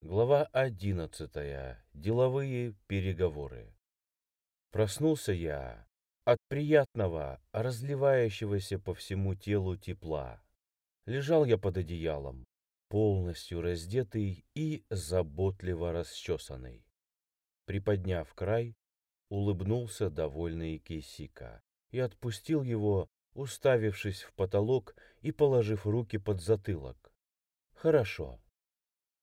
Глава одиннадцатая. Деловые переговоры. Проснулся я от приятного, разливающегося по всему телу тепла. Лежал я под одеялом, полностью раздетый и заботливо расчесанный. Приподняв край, улыбнулся довольный Кисика и отпустил его, уставившись в потолок и положив руки под затылок. Хорошо.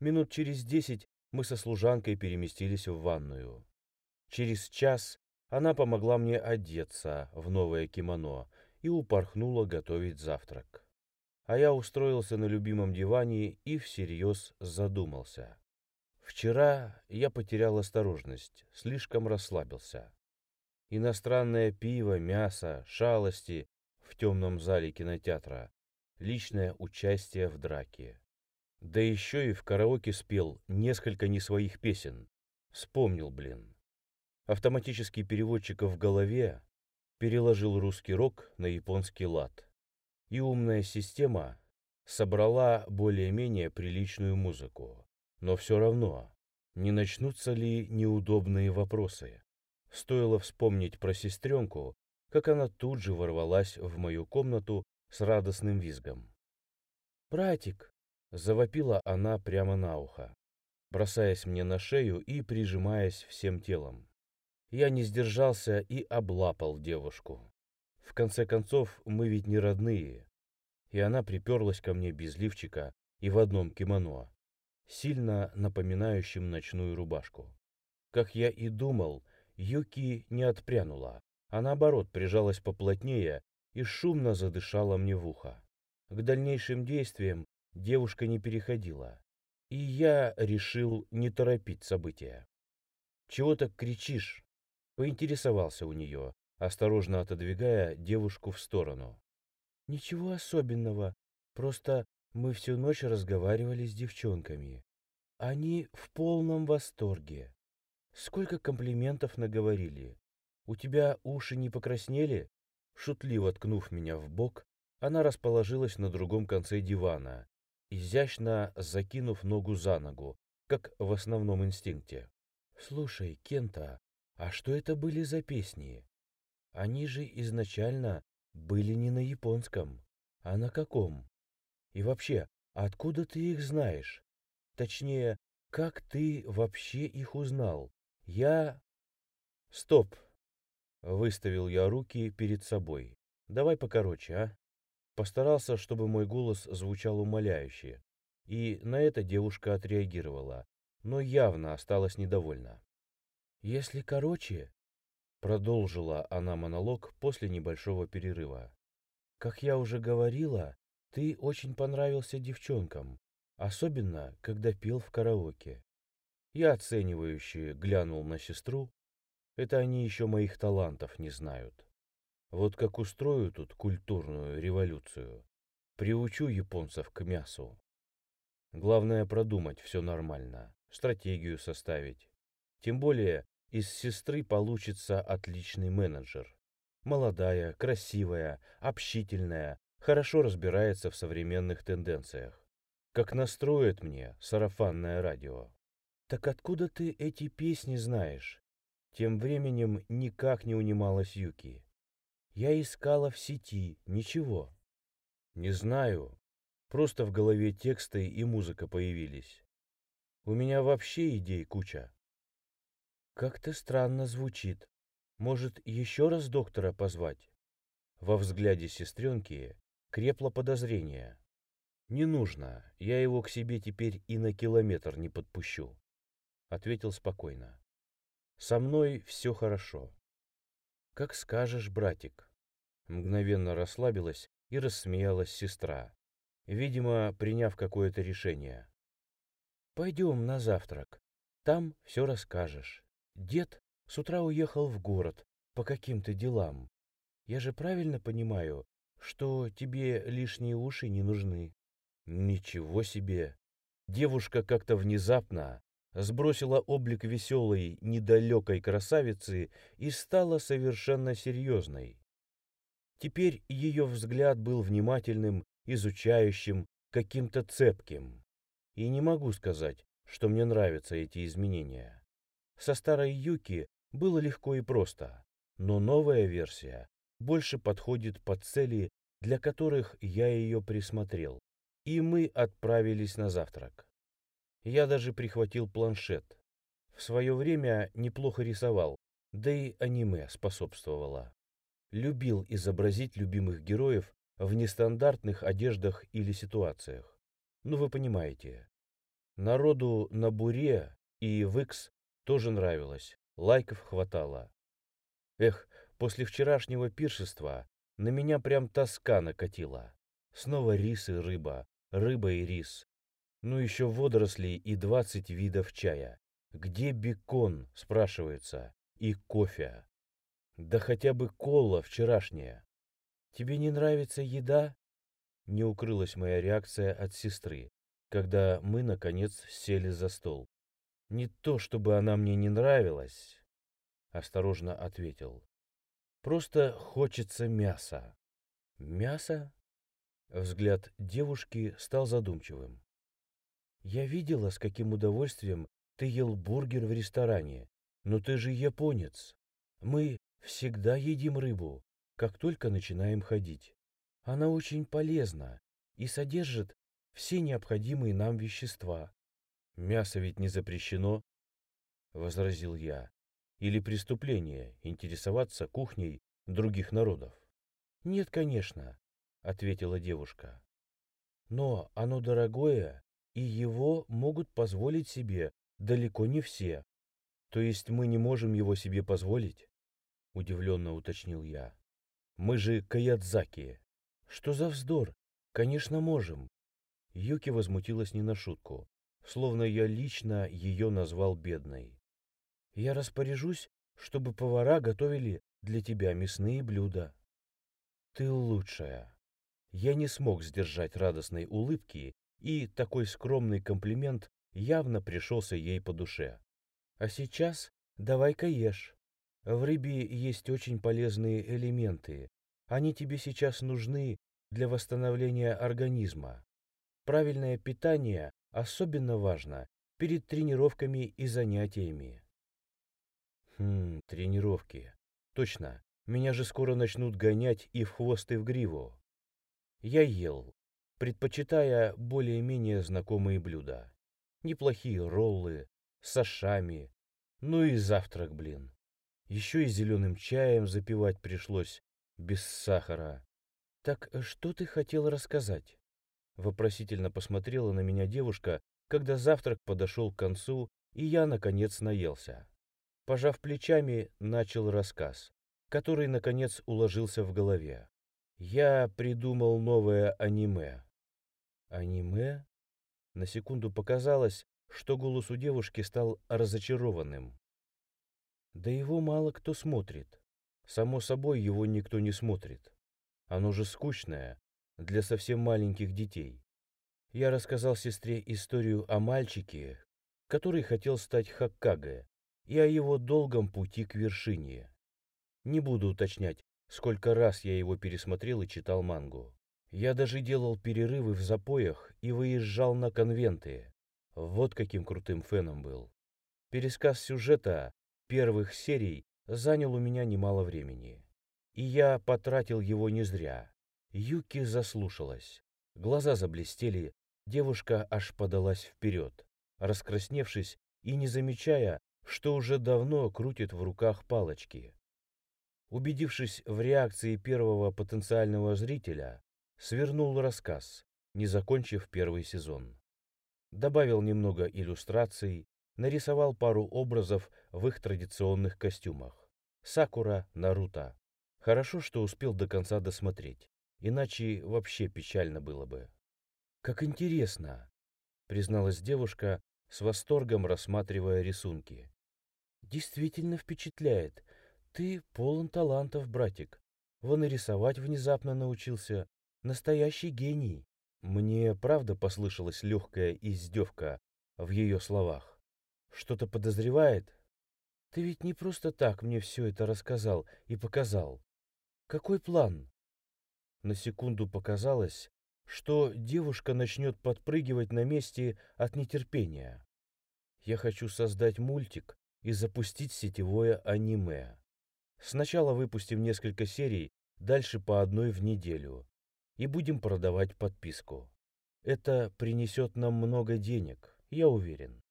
Минут через десять мы со служанкой переместились в ванную. Через час она помогла мне одеться в новое кимоно и упорхнула готовить завтрак. А я устроился на любимом диване и всерьез задумался. Вчера я потерял осторожность, слишком расслабился. Иностранное пиво, мясо, шалости в темном зале кинотеатра, личное участие в драке. Да еще и в караоке спел несколько не своих песен. Вспомнил, блин. Автоматический переводчик в голове переложил русский рок на японский лад. И умная система собрала более-менее приличную музыку. Но все равно, не начнутся ли неудобные вопросы? Стоило вспомнить про сестренку, как она тут же ворвалась в мою комнату с радостным визгом. «Братик, Завопила она прямо на ухо, бросаясь мне на шею и прижимаясь всем телом. Я не сдержался и облапал девушку. В конце концов, мы ведь не родные. И она приперлась ко мне без лифчика и в одном кимоно, сильно напоминающем ночную рубашку. Как я и думал, Юки не отпрянула, а наоборот прижалась поплотнее и шумно задышала мне в ухо. К дальнейшим действиям девушка не переходила, и я решил не торопить события. «Чего так кричишь?» — поинтересовался у нее, осторожно отодвигая девушку в сторону. «Ничего особенного, просто мы всю ночь разговаривали с девчонками. Они в полном восторге. Сколько комплиментов наговорили. У тебя уши не покраснели?» Шутливо ткнув меня в бок, она расположилась на другом конце дивана изящно закинув ногу за ногу, как в основном инстинкте. «Слушай, Кента, а что это были за песни? Они же изначально были не на японском, а на каком? И вообще, откуда ты их знаешь? Точнее, как ты вообще их узнал? Я... Стоп! Выставил я руки перед собой. Давай покороче, а? Постарался, чтобы мой голос звучал умоляюще. И на это девушка отреагировала, но явно осталась недовольна. «Если короче...» Продолжила она монолог после небольшого перерыва. «Как я уже говорила, ты очень понравился девчонкам, особенно, когда пел в караоке. Я оценивающе глянул на сестру. Это они еще моих талантов не знают. Вот как устрою тут культурную революцию. Приучу японцев к мясу. Главное продумать все нормально, стратегию составить. Тем более из сестры получится отличный менеджер. Молодая, красивая, общительная, хорошо разбирается в современных тенденциях. Как настроит мне сарафанное радио. Так откуда ты эти песни знаешь? Тем временем никак не унималась Юки. Я искала в сети, ничего. Не знаю, просто в голове тексты и музыка появились. У меня вообще идей куча. Как-то странно звучит. Может, еще раз доктора позвать? Во взгляде сестренки крепло подозрение. Не нужно, я его к себе теперь и на километр не подпущу. Ответил спокойно. Со мной все хорошо. «Как скажешь, братик». Мгновенно расслабилась и рассмеялась сестра, видимо, приняв какое-то решение. «Пойдем на завтрак. Там все расскажешь. Дед с утра уехал в город по каким-то делам. Я же правильно понимаю, что тебе лишние уши не нужны?» «Ничего себе!» Девушка как-то внезапно сбросила облик веселой, недалекой красавицы и стала совершенно серьезной. Теперь ее взгляд был внимательным, изучающим, каким-то цепким. И не могу сказать, что мне нравятся эти изменения. Со старой Юки было легко и просто, но новая версия больше подходит под цели, для которых я ее присмотрел, и мы отправились на завтрак. Я даже прихватил планшет. В свое время неплохо рисовал, да и аниме способствовало. Любил изобразить любимых героев в нестандартных одеждах или ситуациях. Ну, вы понимаете. Народу на Буре и в Икс тоже нравилось, лайков хватало. Эх, после вчерашнего пиршества на меня прям тоска накатила. Снова рис и рыба, рыба и рис. Ну еще водоросли и двадцать видов чая. Где бекон, спрашивается, и кофе? Да хотя бы кола вчерашняя. Тебе не нравится еда? Не укрылась моя реакция от сестры, когда мы, наконец, сели за стол. Не то, чтобы она мне не нравилась, осторожно ответил. Просто хочется мяса. Мясо? Взгляд девушки стал задумчивым. Я видела, с каким удовольствием ты ел бургер в ресторане, но ты же японец. Мы всегда едим рыбу, как только начинаем ходить. Она очень полезна и содержит все необходимые нам вещества. Мясо ведь не запрещено, возразил я. Или преступление интересоваться кухней других народов? Нет, конечно, ответила девушка. Но оно дорогое, и его могут позволить себе далеко не все. То есть мы не можем его себе позволить? Удивленно уточнил я. Мы же каядзаки. Что за вздор? Конечно, можем. Юки возмутилась не на шутку, словно я лично ее назвал бедной. Я распоряжусь, чтобы повара готовили для тебя мясные блюда. Ты лучшая. Я не смог сдержать радостной улыбки, и такой скромный комплимент явно пришелся ей по душе. А сейчас давай-ка ешь. В рыбе есть очень полезные элементы. Они тебе сейчас нужны для восстановления организма. Правильное питание особенно важно перед тренировками и занятиями. Хм, тренировки. Точно, меня же скоро начнут гонять и в хвост, и в гриву. Я ел, предпочитая более-менее знакомые блюда. Неплохие роллы, с ашами, ну и завтрак, блин. Еще и зеленым чаем запивать пришлось, без сахара. Так что ты хотел рассказать? Вопросительно посмотрела на меня девушка, когда завтрак подошел к концу, и я, наконец, наелся. Пожав плечами, начал рассказ, который, наконец, уложился в голове. Я придумал новое аниме. Аниме? На секунду показалось, что голос у девушки стал разочарованным. Да его мало кто смотрит. Само собой, его никто не смотрит. Оно же скучное, для совсем маленьких детей. Я рассказал сестре историю о мальчике, который хотел стать Хоккаге, и о его долгом пути к вершине. Не буду уточнять, сколько раз я его пересмотрел и читал мангу. Я даже делал перерывы в запоях и выезжал на конвенты. Вот каким крутым феном был. Пересказ сюжета первых серий занял у меня немало времени. И я потратил его не зря. Юки заслушалась. Глаза заблестели, девушка аж подалась вперед, раскрасневшись и не замечая, что уже давно крутит в руках палочки. Убедившись в реакции первого потенциального зрителя, свернул рассказ, не закончив первый сезон. Добавил немного иллюстраций, нарисовал пару образов в их традиционных костюмах. Сакура, Наруто. Хорошо, что успел до конца досмотреть, иначе вообще печально было бы. «Как интересно!» — призналась девушка, с восторгом рассматривая рисунки. Действительно впечатляет. Ты полон талантов, братик. Вон и рисовать внезапно научился. Настоящий гений. Мне правда послышалась легкая издевка в ее словах. Что-то подозревает? Ты ведь не просто так мне все это рассказал и показал. Какой план? На секунду показалось, что девушка начнет подпрыгивать на месте от нетерпения. Я хочу создать мультик и запустить сетевое аниме. Сначала выпустим несколько серий, дальше по одной в неделю. И будем продавать подписку. Это принесет нам много денег, я уверен.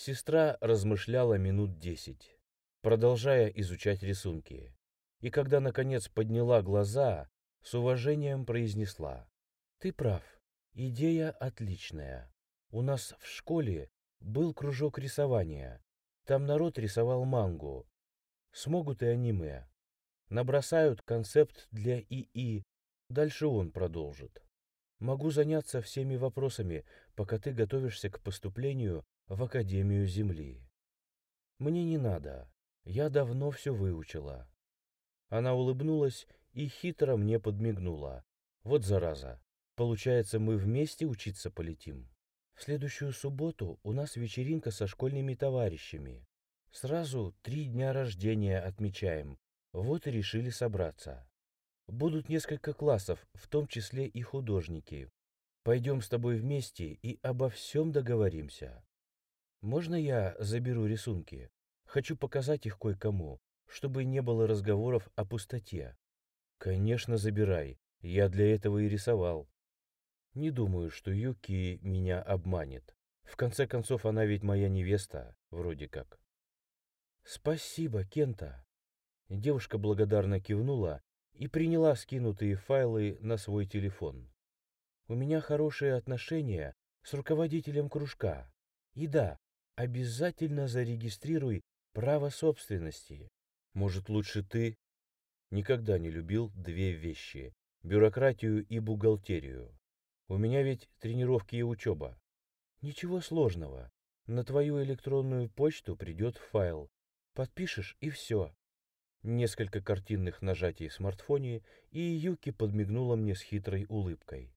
Сестра размышляла минут десять, продолжая изучать рисунки. И когда, наконец, подняла глаза, с уважением произнесла. «Ты прав. Идея отличная. У нас в школе был кружок рисования. Там народ рисовал мангу. Смогут и аниме. Набросают концепт для ИИ. Дальше он продолжит. Могу заняться всеми вопросами, пока ты готовишься к поступлению в Академию Земли. Мне не надо. Я давно все выучила. Она улыбнулась и хитро мне подмигнула. Вот зараза. Получается, мы вместе учиться полетим. В следующую субботу у нас вечеринка со школьными товарищами. Сразу три дня рождения отмечаем. Вот и решили собраться. Будут несколько классов, в том числе и художники. Пойдем с тобой вместе и обо всем договоримся. Можно я заберу рисунки? Хочу показать их кое-кому, чтобы не было разговоров о пустоте. Конечно, забирай. Я для этого и рисовал. Не думаю, что Юки меня обманет. В конце концов, она ведь моя невеста, вроде как. Спасибо, Кента. Девушка благодарно кивнула и приняла скинутые файлы на свой телефон. У меня хорошие отношения с руководителем кружка. И да, обязательно зарегистрируй право собственности. Может, лучше ты? Никогда не любил две вещи – бюрократию и бухгалтерию. У меня ведь тренировки и учеба. Ничего сложного. На твою электронную почту придет файл. Подпишешь и все. Несколько картинных нажатий в смартфоне, и Юки подмигнула мне с хитрой улыбкой.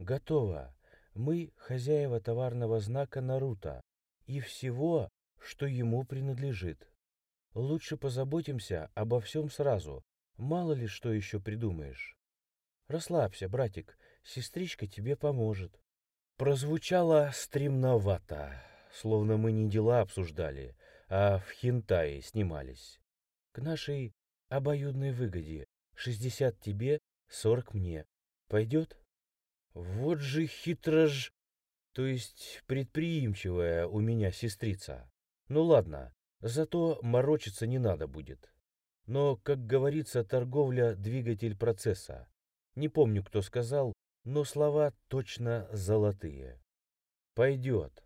Готово. Мы хозяева товарного знака Наруто и всего, что ему принадлежит. Лучше позаботимся обо всем сразу. Мало ли что еще придумаешь. Расслабься, братик, сестричка тебе поможет. Прозвучало стремновато, словно мы не дела обсуждали, а в хентае снимались. К нашей обоюдной выгоде. Шестьдесят тебе, сорок мне. Пойдет? Вот же хитро ж... То есть предприимчивая у меня сестрица. Ну ладно, зато морочиться не надо будет. Но, как говорится, торговля – двигатель процесса. Не помню, кто сказал, но слова точно золотые. Пойдет.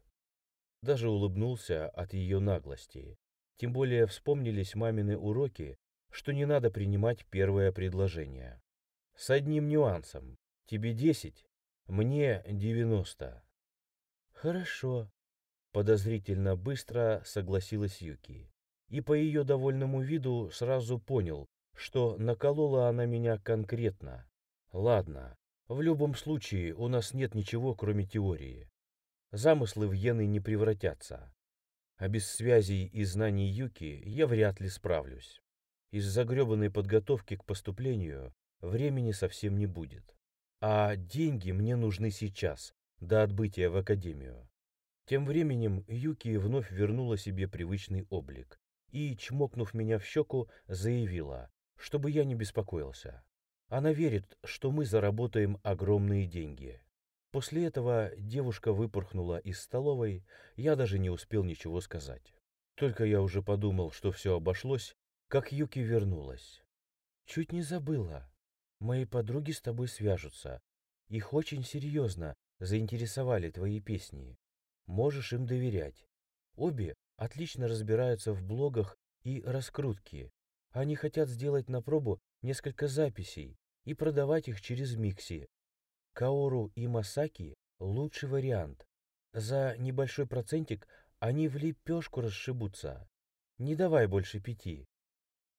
Даже улыбнулся от ее наглости. Тем более вспомнились мамины уроки, что не надо принимать первое предложение. С одним нюансом. Тебе десять, мне девяносто. Хорошо. Подозрительно быстро согласилась Юки. И по ее довольному виду сразу понял, что наколола она меня конкретно. Ладно, в любом случае у нас нет ничего, кроме теории. Замыслы в иены не превратятся. А без связей и знаний Юки я вряд ли справлюсь. Из загребанной подготовки к поступлению времени совсем не будет. А деньги мне нужны сейчас, до отбытия в академию. Тем временем Юки вновь вернула себе привычный облик и, чмокнув меня в щеку, заявила, чтобы я не беспокоился. Она верит, что мы заработаем огромные деньги. После этого девушка выпорхнула из столовой, я даже не успел ничего сказать. Только я уже подумал, что все обошлось, как Юки вернулась. Чуть не забыла. Мои подруги с тобой свяжутся. Их очень серьезно заинтересовали твои песни. Можешь им доверять. Обе отлично разбираются в блогах и раскрутке. Они хотят сделать на пробу несколько записей и продавать их через Микси. Каору и Масаки – лучший вариант. За небольшой процентик они в лепешку расшибутся. Не давай больше пяти.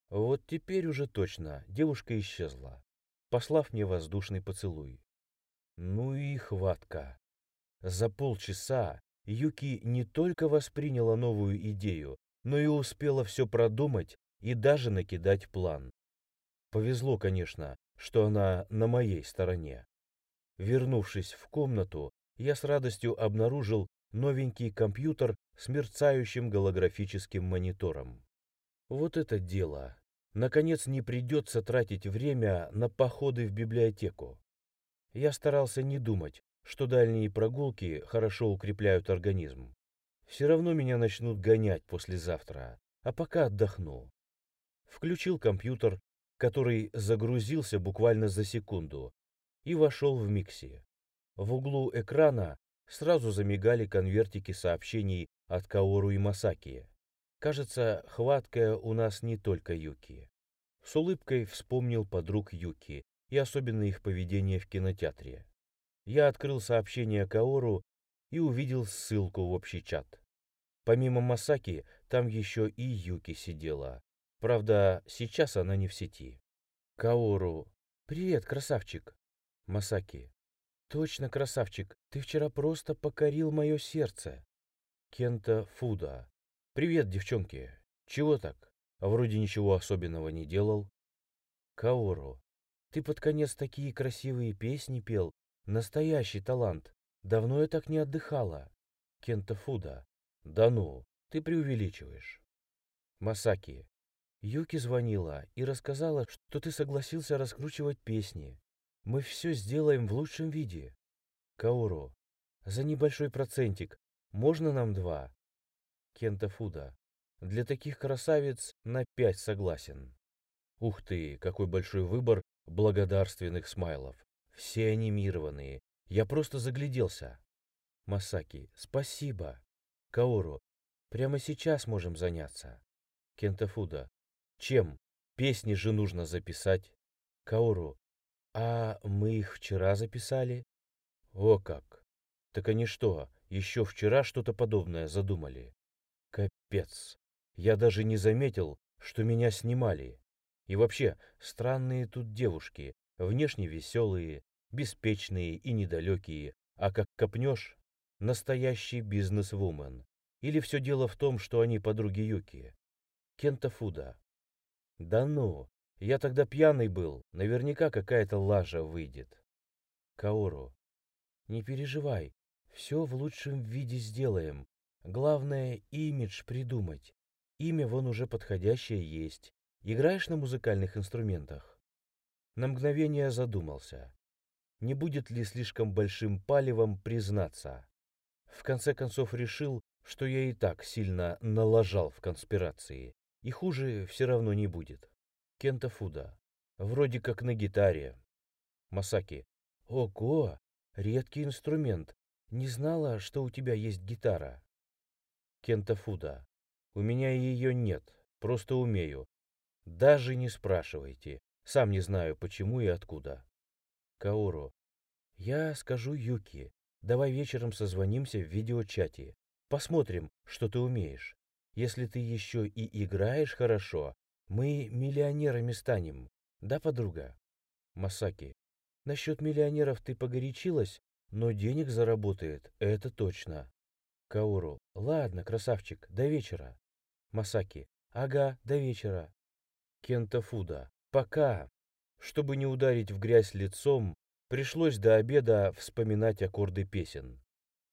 Вот теперь уже точно девушка исчезла, послав мне воздушный поцелуй. Ну и хватка. За полчаса Юки не только восприняла новую идею, но и успела все продумать и даже накидать план. Повезло, конечно, что она на моей стороне. Вернувшись в комнату, я с радостью обнаружил, новенький компьютер с мерцающим голографическим монитором. Вот это дело! Наконец не придется тратить время на походы в библиотеку. Я старался не думать, что дальние прогулки хорошо укрепляют организм. Все равно меня начнут гонять послезавтра, а пока отдохну. Включил компьютер, который загрузился буквально за секунду, и вошел в Микси. В углу экрана сразу замигали конвертики сообщений от Каору и Масаки. Кажется, хваткая у нас не только Юки. С улыбкой вспомнил подруг Юки и особенно их поведение в кинотеатре. Я открыл сообщение Каору и увидел ссылку в общий чат. Помимо Масаки, там еще и Юки сидела. Правда, сейчас она не в сети. Каору. «Привет, красавчик!» Масаки. «Точно, красавчик, ты вчера просто покорил мое сердце!» Кента Фуда. «Привет, девчонки! Чего так? Вроде ничего особенного не делал». Каору. «Ты под конец такие красивые песни пел. Настоящий талант. Давно я так не отдыхала». Кента Фуда. «Да ну, ты преувеличиваешь». Масаки. Юки звонила и рассказала, что ты согласился раскручивать песни. Мы все сделаем в лучшем виде. Кауру. За небольшой процентик. Можно нам два? Кента Фуда. Для таких красавиц на пять согласен. Ух ты, какой большой выбор благодарственных смайлов. Все анимированные. Я просто загляделся. Масаки, спасибо. Каору, прямо сейчас можем заняться. Кентафуда, чем? Песни же нужно записать. Каору, а мы их вчера записали? О как! Так они что, еще вчера что-то подобное задумали? Капец! Я даже не заметил, что меня снимали. И вообще, странные тут девушки, внешне веселые, беспечные и недалекие, а как копнешь, настоящий бизнес-вумен. Или все дело в том, что они подруги Юки? Кента Фуда. Да ну, я тогда пьяный был, наверняка какая-то лажа выйдет. Каору. Не переживай, все в лучшем виде сделаем. Главное, имидж придумать. Имя вон уже подходящее есть. Играешь на музыкальных инструментах? На мгновение задумался. Не будет ли слишком большим палевом признаться? В конце концов решил, что я и так сильно налажал в конспирации, и хуже все равно не будет. Кента Фуда. Вроде как на гитаре. Масаки. Ого, редкий инструмент. Не знала, что у тебя есть гитара. Кента Фуда. У меня ее нет, просто умею. Даже не спрашивайте. Сам не знаю, почему и откуда. Каору. Я скажу Юки. Давай вечером созвонимся в видеочате. Посмотрим, что ты умеешь. Если ты еще и играешь хорошо, мы миллионерами станем. Да, подруга? Масаки. Насчет миллионеров ты погорячилась, но денег заработает, это точно. Кауру. Ладно, красавчик, до вечера. Масаки. Ага, до вечера. Кента Фуда. Пока. Чтобы не ударить в грязь лицом, пришлось до обеда вспоминать аккорды песен.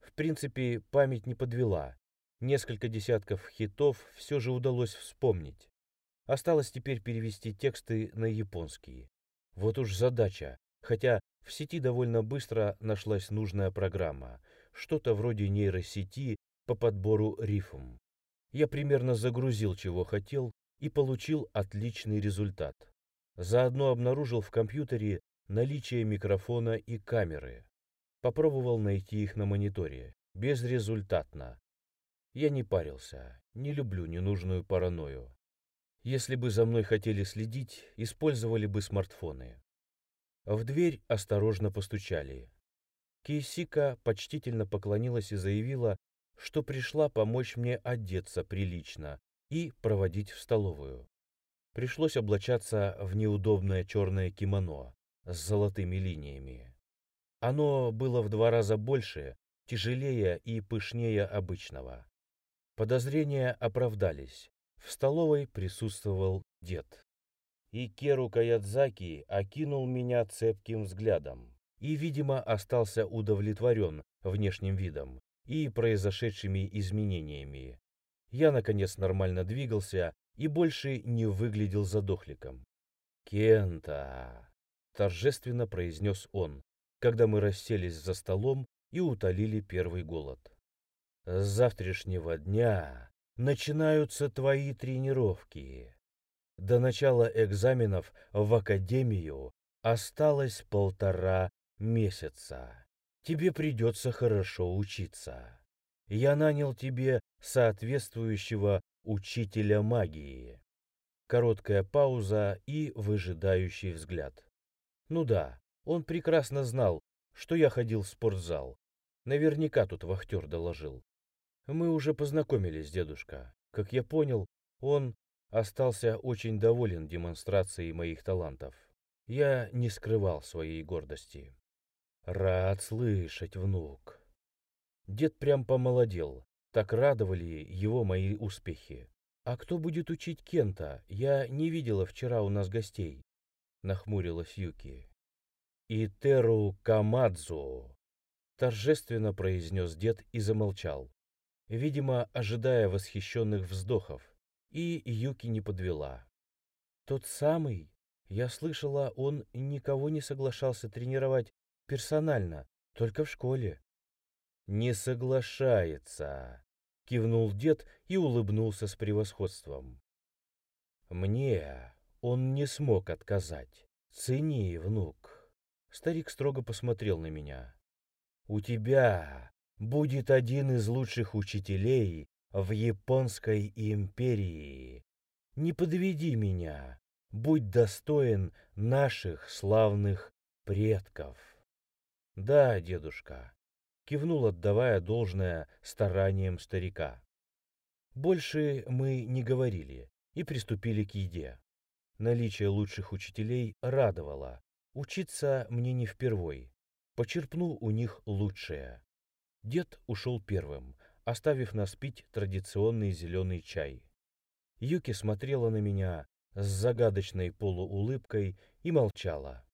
В принципе, память не подвела. Несколько десятков хитов все же удалось вспомнить. Осталось теперь перевести тексты на японский. Вот уж задача, хотя в сети довольно быстро нашлась нужная программа, что-то вроде нейросети по подбору рифм. Я примерно загрузил, чего хотел, и получил отличный результат. Заодно обнаружил в компьютере наличие микрофона и камеры. Попробовал найти их на мониторе. Безрезультатно. Я не парился, не люблю ненужную паранойю. Если бы за мной хотели следить, использовали бы смартфоны. В дверь осторожно постучали. Кейсика почтительно поклонилась и заявила, что пришла помочь мне одеться прилично и проводить в столовую. Пришлось облачаться в неудобное черное кимоно с золотыми линиями. Оно было в два раза больше, тяжелее и пышнее обычного. Подозрения оправдались. В столовой присутствовал дед. И Керу Каядзаки окинул меня цепким взглядом и, видимо, остался удовлетворен внешним видом и произошедшими изменениями. Я, наконец, нормально двигался и больше не выглядел задохликом. «Кента!» — торжественно произнес он, когда мы расселись за столом и утолили первый голод. «С завтрашнего дня начинаются твои тренировки. До начала экзаменов в академию осталось полтора месяца. Тебе придется хорошо учиться. Я нанял тебе соответствующего учителя магии. Короткая пауза и выжидающий взгляд. Ну да, он прекрасно знал, что я ходил в спортзал. Наверняка тут вахтер доложил. Мы уже познакомились, дедушка. Как я понял, он остался очень доволен демонстрацией моих талантов. Я не скрывал своей гордости. Рад слышать, внук. Дед прям помолодел. Так радовали его мои успехи. А кто будет учить Кента? Я не видела вчера у нас гостей. Нахмурилась Юки. Итеру Камадзу. Торжественно произнес дед и замолчал. Видимо, ожидая восхищенных вздохов. И Юки не подвела. Тот самый? Я слышала, он никого не соглашался тренировать персонально, только в школе. Не соглашается, кивнул дед и улыбнулся с превосходством. Мне он не смог отказать. Цени, внук. Старик строго посмотрел на меня. У тебя будет один из лучших учителей в японской империи. Не подведи меня. Будь достоин наших славных предков. Да, дедушка, кивнул, отдавая должное стараниям старика. Больше мы не говорили и приступили к еде. Наличие лучших учителей радовало. Учиться мне не впервой. Почерпнул у них лучшее. Дед ушел первым, оставив нас пить традиционный зеленый чай. Юки смотрела на меня с загадочной полуулыбкой и молчала.